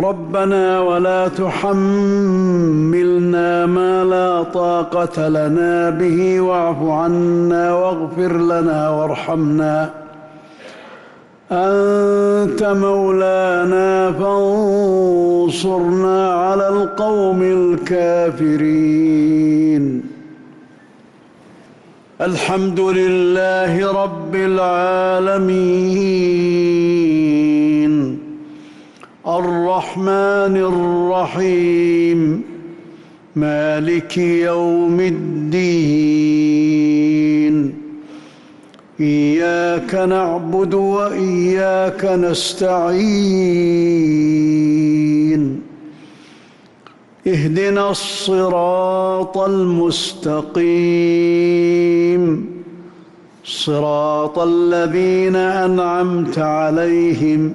ربنا ولا تحملنا ما لا طاقة لنا به واعف عنا واغفر لنا وارحمنا. أنت مولانا فانصرنا على القوم الكافرين. الحمد لله رب العالمين. الرحمن الرحيم. مالك يوم الدين. إياك نعبد وإياك نستعين. اهدنا الصراط المستقيم. صراط الذين أنعمت عليهم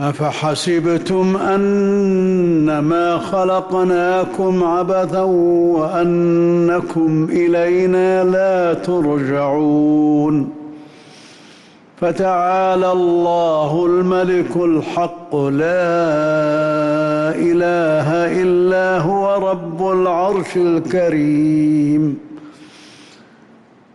أفحسبتم أنما خلقناكم عبثا وأنكم إلينا لا ترجعون فتعالى الله الملك الحق لا إله إلا هو رب العرش الكريم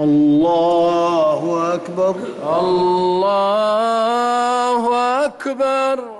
الله أكبر. الله أكبر.